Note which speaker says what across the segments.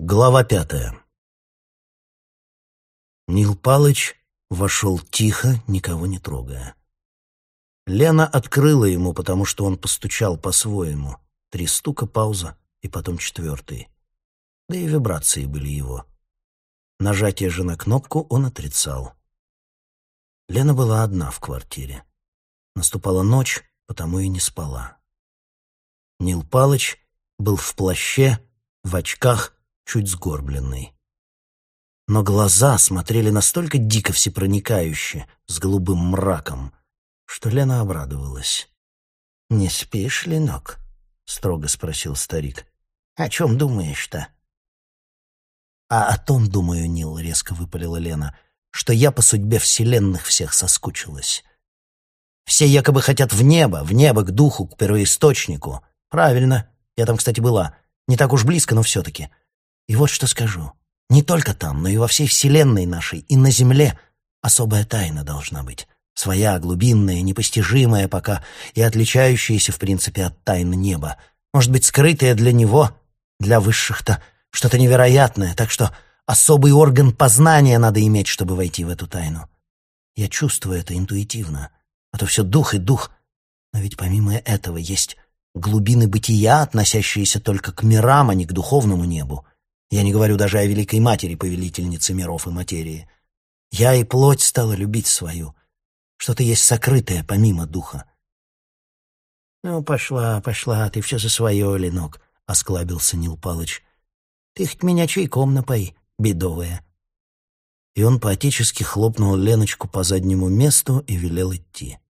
Speaker 1: Глава пятая. Нил Палыч вошел тихо, никого не трогая. Лена открыла ему, потому что он постучал по-своему. Три стука, пауза и потом четвертый. Да и вибрации были его. Нажатие же на кнопку он отрицал. Лена была одна в квартире. Наступала ночь, потому и не спала. Нил Палыч был в плаще, в очках, чуть сгорбленный. Но глаза смотрели настолько дико всепроникающе, с голубым мраком, что Лена обрадовалась. «Не спишь, Ленок?» — строго спросил старик. «О чем думаешь-то?» «А о том, думаю, Нил», — резко выпалила Лена, «что я по судьбе вселенных всех соскучилась. Все якобы хотят в небо, в небо, к духу, к первоисточнику. Правильно, я там, кстати, была. Не так уж близко, но все-таки. И вот что скажу. Не только там, но и во всей вселенной нашей, и на Земле особая тайна должна быть. Своя, глубинная, непостижимая пока и отличающаяся, в принципе, от тайны неба. Может быть, скрытая для него, для высших-то, что-то невероятное, так что особый орган познания надо иметь, чтобы войти в эту тайну. Я чувствую это интуитивно, а то все дух и дух. Но ведь помимо этого есть глубины бытия, относящиеся только к мирам, а не к духовному небу. Я не говорю даже о Великой Матери, повелительнице миров и материи. Я и плоть стала любить свою. Что-то есть сокрытое помимо духа. «Ну, пошла, пошла, ты все за свое, Ленок», — осклабился Нил Палыч. «Ты хоть меня чайком напои, бедовая». И он поотечески хлопнул Леночку по заднему месту и велел идти.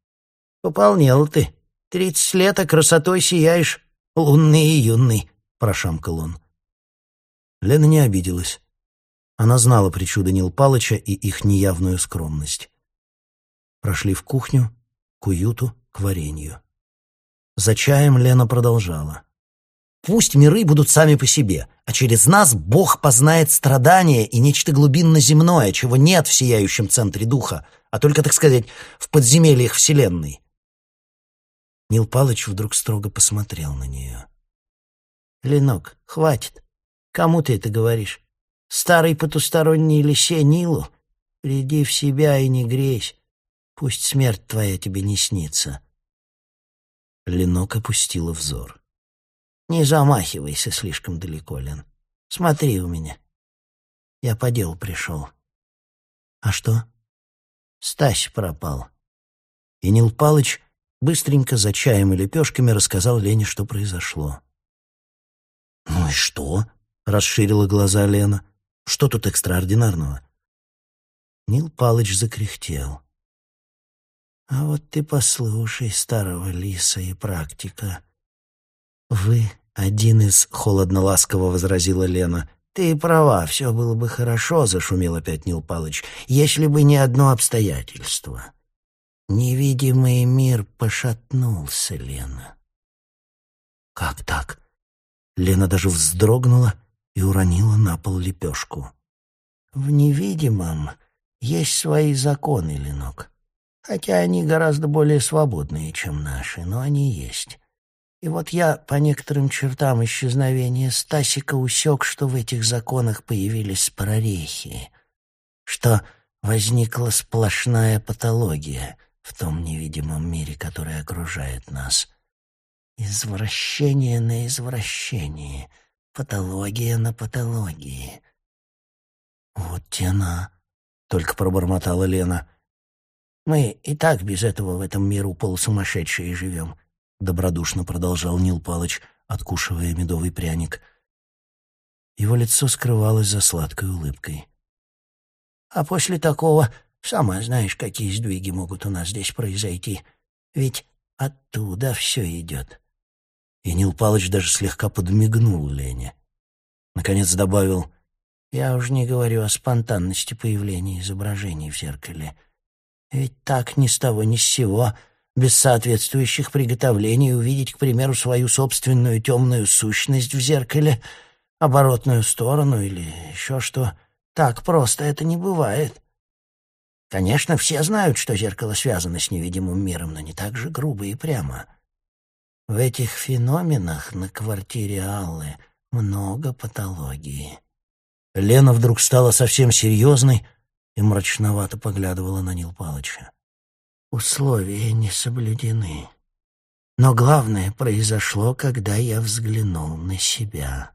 Speaker 1: «Пополнел ты. Тридцать лет, а красотой сияешь, лунный и юный», — прошамкал он. Лена не обиделась. Она знала причуды Нил Палыча и их неявную скромность. Прошли в кухню, к уюту, к варенью. За чаем Лена продолжала. «Пусть миры будут сами по себе, а через нас Бог познает страдания и нечто глубинно-земное, чего нет в сияющем центре духа, а только, так сказать, в подземельях Вселенной». Нил Палыч вдруг строго посмотрел на нее. «Ленок, хватит. Кому ты это говоришь? Старый потусторонний лисе Нилу? Приди в себя и не грейся. Пусть смерть твоя тебе не снится. Ленок опустила взор. Не замахивайся слишком далеко, Лен. Смотри у меня. Я по делу пришел. А что? Стась пропал. И Нил Палыч быстренько за чаем и лепешками рассказал Лене, что произошло. «Ну и что?» — расширила глаза Лена. «Что тут экстраординарного?» Нил Палыч закряхтел. «А вот ты послушай старого лиса и практика. Вы один из...» — холодно-ласково возразила Лена. «Ты права, все было бы хорошо», — зашумел опять Нил Палыч, «если бы не одно обстоятельство. Невидимый мир пошатнулся, Лена». «Как так?» Лена даже вздрогнула и уронила на пол лепешку. «В невидимом есть свои законы, Ленок. Хотя они гораздо более свободные, чем наши, но они есть. И вот я по некоторым чертам исчезновения Стасика усек, что в этих законах появились прорехи, что возникла сплошная патология в том невидимом мире, который окружает нас. Извращение на извращении — Патология на патологии. Вот тена, только пробормотала Лена. Мы и так без этого в этом миру полусумасшедшие живем, добродушно продолжал Нил Палыч, откушивая медовый пряник. Его лицо скрывалось за сладкой улыбкой. А после такого, сама знаешь, какие сдвиги могут у нас здесь произойти. Ведь оттуда все идет. И Нил Палыч даже слегка подмигнул Лене. Наконец добавил, «Я уж не говорю о спонтанности появления изображений в зеркале. Ведь так ни с того ни с сего, без соответствующих приготовлений увидеть, к примеру, свою собственную темную сущность в зеркале, оборотную сторону или еще что, так просто это не бывает». Конечно, все знают, что зеркало связано с невидимым миром, но не так же грубо и прямо. В этих феноменах на квартире Аллы много патологии. Лена вдруг стала совсем серьезной и мрачновато поглядывала на Нил Палыча.
Speaker 2: «Условия не соблюдены. Но главное произошло, когда я взглянул на себя».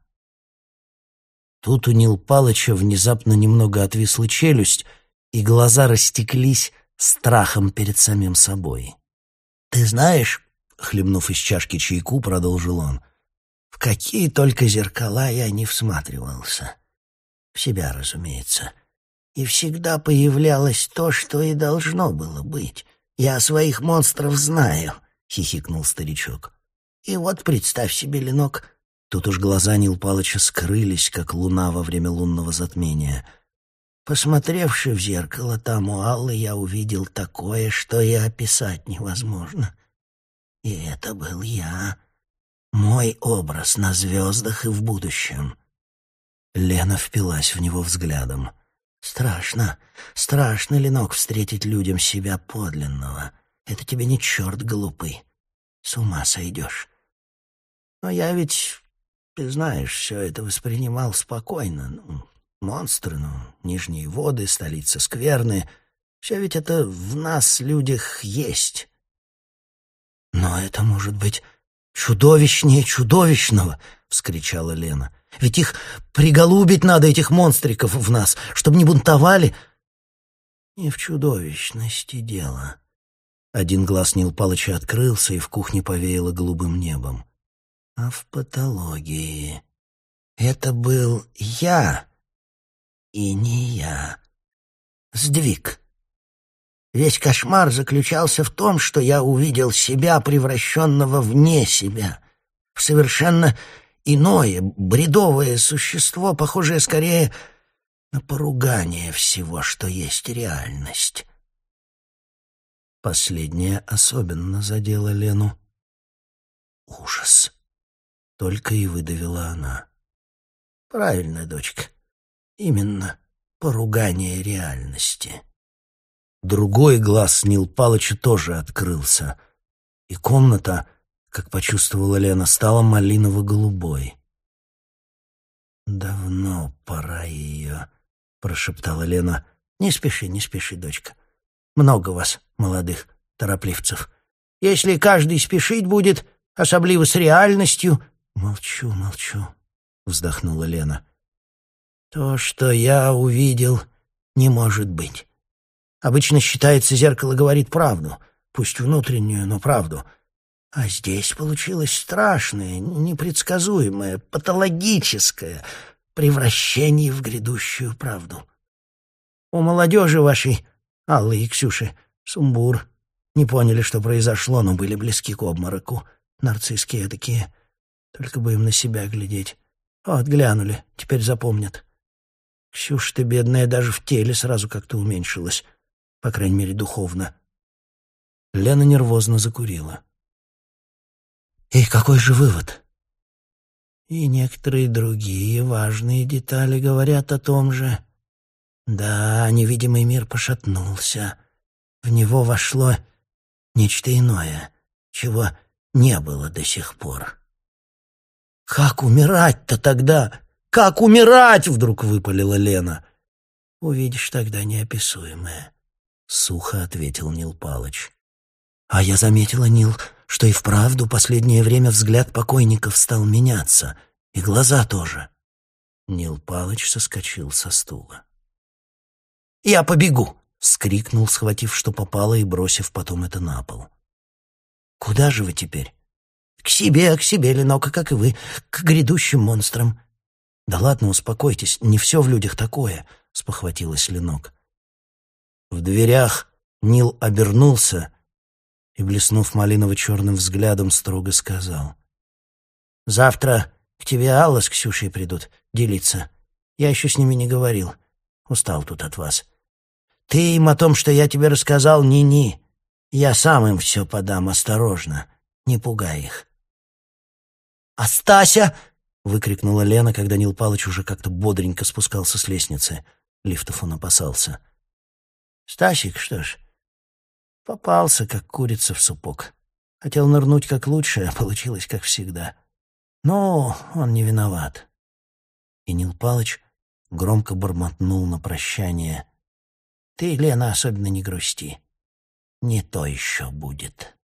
Speaker 1: Тут у Нил Палыча внезапно немного отвисла челюсть, и глаза растеклись страхом перед самим собой.
Speaker 2: «Ты знаешь, —
Speaker 1: хлебнув из чашки чайку, продолжил он, —
Speaker 2: в какие только зеркала я не всматривался. В себя, разумеется. И всегда появлялось то, что и должно было быть. Я своих монстров знаю, — хихикнул старичок. И вот представь себе, Ленок,
Speaker 1: Тут уж глаза Нил Палыча скрылись, как луна во время лунного затмения.
Speaker 2: Посмотревши в зеркало там у Аллы, я увидел такое, что и описать невозможно. И это был я. Мой образ на звездах и в будущем.
Speaker 1: Лена впилась в него взглядом.
Speaker 2: Страшно, страшно, Ленок, встретить людям себя подлинного. Это тебе не черт глупый. С ума сойдешь. Но я ведь ты знаешь, все это воспринимал спокойно. Ну, монстры, ну, нижние воды, столица скверны. Все ведь это в нас, людях, есть.
Speaker 1: «Но это может быть чудовищнее чудовищного!» — вскричала Лена. «Ведь их приголубить надо, этих монстриков в нас, чтобы не бунтовали!»
Speaker 2: «Не в чудовищности дело».
Speaker 1: Один глаз Нил Палыча открылся, и в кухне повеяло голубым небом
Speaker 2: а в патологии. Это был я и не я. Сдвиг. Весь кошмар заключался в том, что я увидел себя, превращенного вне себя, в совершенно иное, бредовое существо, похожее скорее на поругание всего, что есть реальность.
Speaker 1: Последнее особенно задело Лену. Ужас. Только и выдавила она.
Speaker 2: Правильно, дочка. Именно поругание реальности.
Speaker 1: Другой глаз Нил Палыча тоже открылся, и комната, как почувствовала Лена, стала малиново-голубой.
Speaker 2: «Давно пора ее», — прошептала Лена. «Не спеши, не спеши, дочка. Много вас, молодых торопливцев. Если каждый спешить будет, особливо с реальностью, «Молчу, молчу», — вздохнула Лена. «То, что я увидел, не может быть. Обычно считается, зеркало говорит правду, пусть внутреннюю, но правду. А здесь получилось страшное, непредсказуемое, патологическое превращение в грядущую правду. У молодежи вашей, Аллы и Ксюши, сумбур. Не поняли, что произошло, но были близки к обмороку. Нарцисские такие. Только бы им на себя глядеть. Вот, глянули, теперь запомнят. Ксюша, ты, бедная, даже в теле сразу как-то уменьшилась. По крайней мере, духовно.
Speaker 1: Лена нервозно закурила.
Speaker 2: И какой же вывод? И некоторые другие важные детали говорят о том же. Да, невидимый мир пошатнулся. В него вошло нечто иное, чего не было до сих пор. «Как умирать-то тогда? Как умирать?» — вдруг выпалила Лена. «Увидишь тогда неописуемое», — сухо ответил Нил Палыч. «А я заметила, Нил, что и вправду последнее время взгляд покойников стал меняться, и глаза тоже». Нил Палыч соскочил со стула. «Я побегу!» — скрикнул, схватив, что попало, и бросив потом это на пол. «Куда же вы теперь?» К себе, к себе, Ленока, как и вы, к грядущим монстрам. Да ладно, успокойтесь, не все в людях такое, спохватилась Ленок.
Speaker 1: В дверях Нил обернулся и, блеснув малиново-черным взглядом, строго сказал.
Speaker 2: «Завтра к тебе Алла с Ксюшей придут делиться. Я еще с ними не говорил. Устал тут от вас. Ты им о том, что я тебе рассказал, ни-ни. Я сам им все подам, осторожно. Не пугай их. «Астася!» — выкрикнула Лена, когда Нил Палыч уже как-то бодренько спускался с лестницы. Лифтов он опасался. «Стасик, что ж, попался, как курица в супок. Хотел нырнуть как лучше, а получилось как всегда. Но он не виноват». И Нил Палыч
Speaker 1: громко бормотнул на прощание.
Speaker 2: «Ты, Лена, особенно не грусти. Не то еще будет».